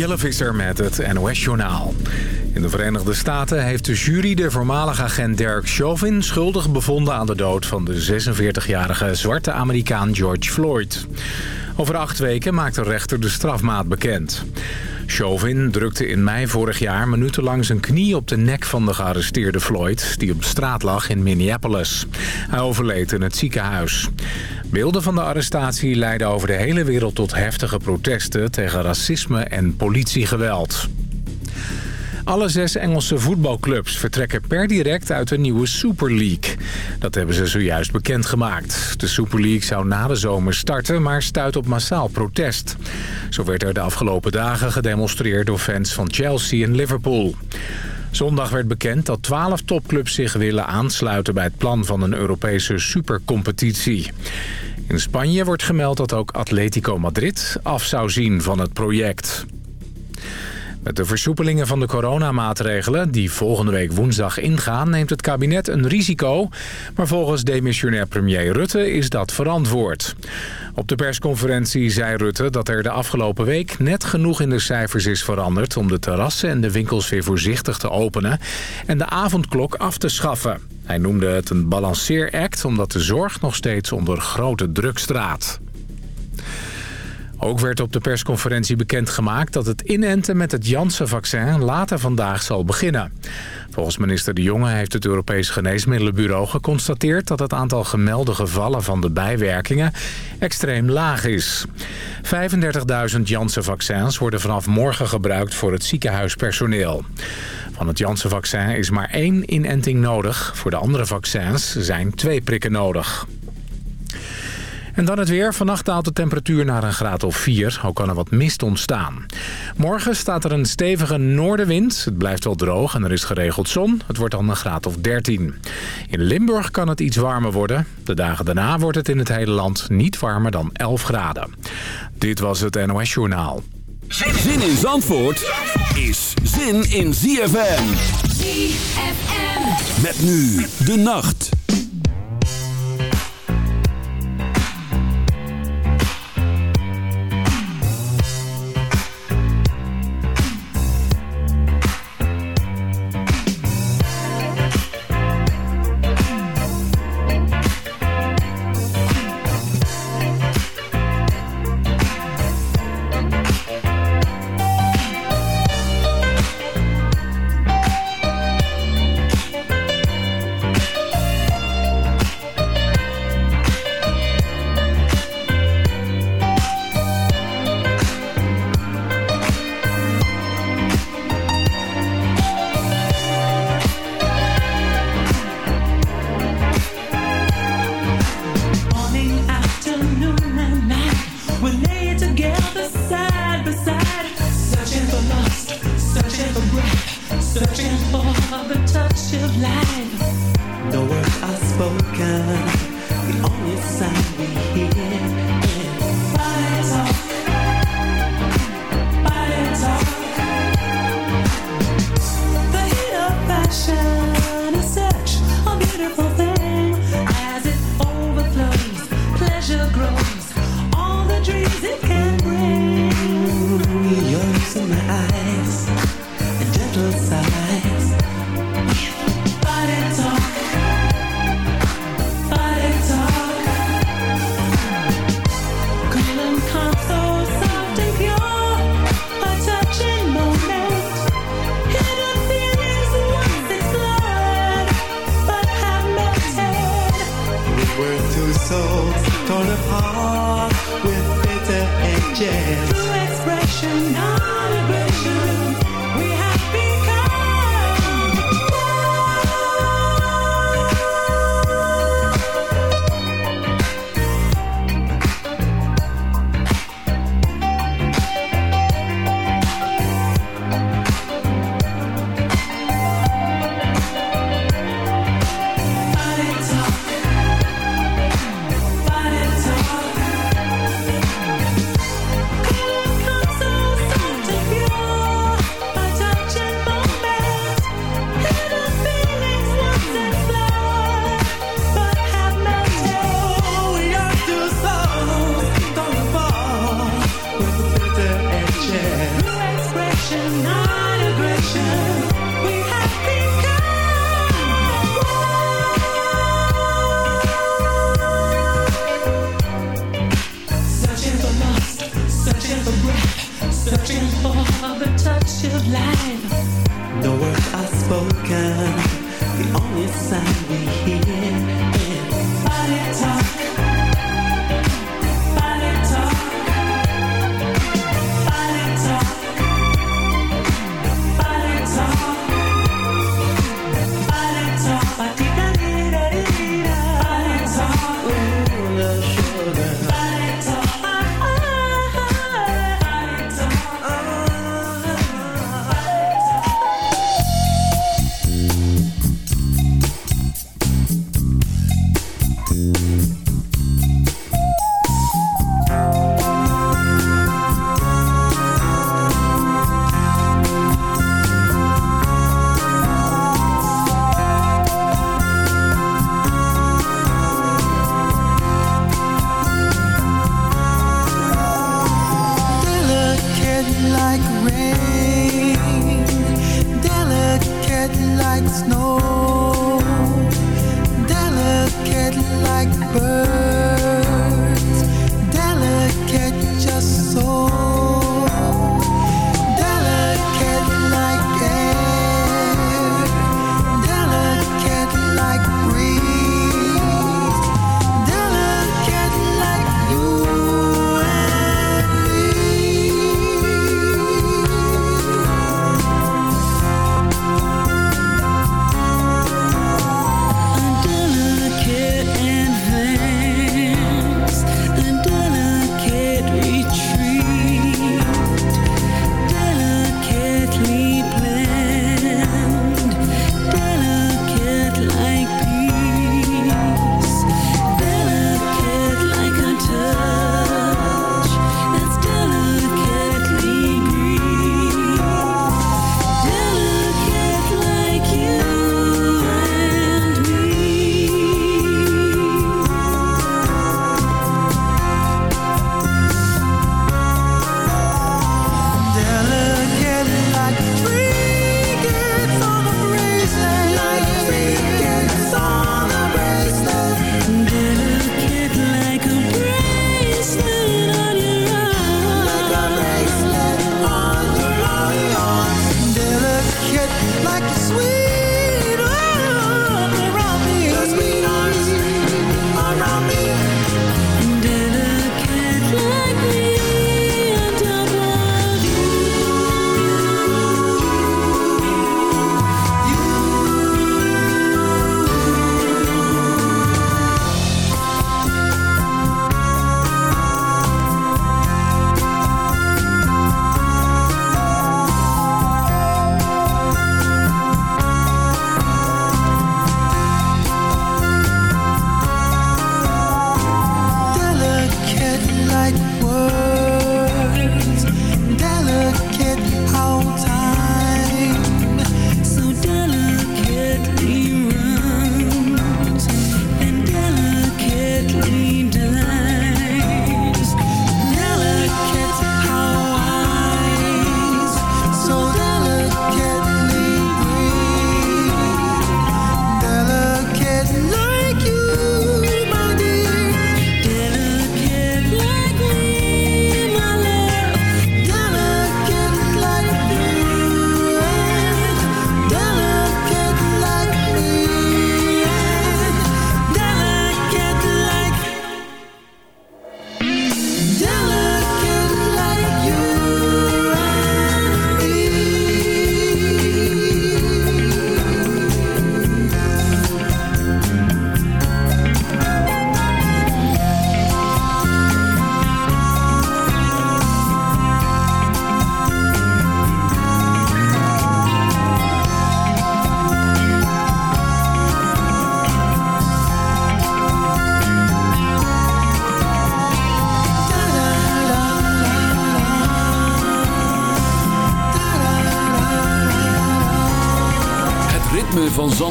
Jelle Visser met het NOS-journaal. In de Verenigde Staten heeft de jury de voormalige agent Derek Chauvin... schuldig bevonden aan de dood van de 46-jarige zwarte Amerikaan George Floyd. Over acht weken maakt de rechter de strafmaat bekend. Chauvin drukte in mei vorig jaar minutenlang zijn knie op de nek van de gearresteerde Floyd... die op straat lag in Minneapolis. Hij overleed in het ziekenhuis. Beelden van de arrestatie leidden over de hele wereld tot heftige protesten... tegen racisme en politiegeweld. Alle zes Engelse voetbalclubs vertrekken per direct uit de nieuwe Super League. Dat hebben ze zojuist bekendgemaakt. De Super League zou na de zomer starten, maar stuit op massaal protest. Zo werd er de afgelopen dagen gedemonstreerd door fans van Chelsea en Liverpool. Zondag werd bekend dat twaalf topclubs zich willen aansluiten bij het plan van een Europese supercompetitie. In Spanje wordt gemeld dat ook Atletico Madrid af zou zien van het project. Met de versoepelingen van de coronamaatregelen die volgende week woensdag ingaan... neemt het kabinet een risico. Maar volgens demissionair premier Rutte is dat verantwoord. Op de persconferentie zei Rutte dat er de afgelopen week net genoeg in de cijfers is veranderd... om de terrassen en de winkels weer voorzichtig te openen en de avondklok af te schaffen. Hij noemde het een balanceeract omdat de zorg nog steeds onder grote druk straat. Ook werd op de persconferentie bekendgemaakt dat het inenten met het Janssen-vaccin later vandaag zal beginnen. Volgens minister De Jonge heeft het Europees Geneesmiddelenbureau geconstateerd dat het aantal gemelde gevallen van de bijwerkingen extreem laag is. 35.000 Janssen-vaccins worden vanaf morgen gebruikt voor het ziekenhuispersoneel. Van het Janssen-vaccin is maar één inenting nodig. Voor de andere vaccins zijn twee prikken nodig. En dan het weer. Vannacht daalt de temperatuur naar een graad of 4. Ook kan er wat mist ontstaan. Morgen staat er een stevige noordenwind. Het blijft wel droog en er is geregeld zon. Het wordt dan een graad of 13. In Limburg kan het iets warmer worden. De dagen daarna wordt het in het hele land niet warmer dan 11 graden. Dit was het NOS Journaal. Zin in Zandvoort is zin in ZFM. ZFM. Met nu de nacht.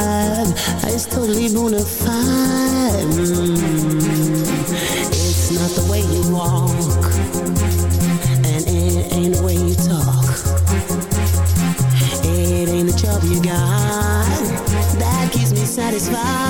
vibe. It's totally bonafide. Mm. It's not the way you walk, and it ain't the way you talk. It ain't the job you got that keeps me satisfied.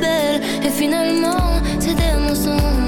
belle. Et finalement c'était un mensonge.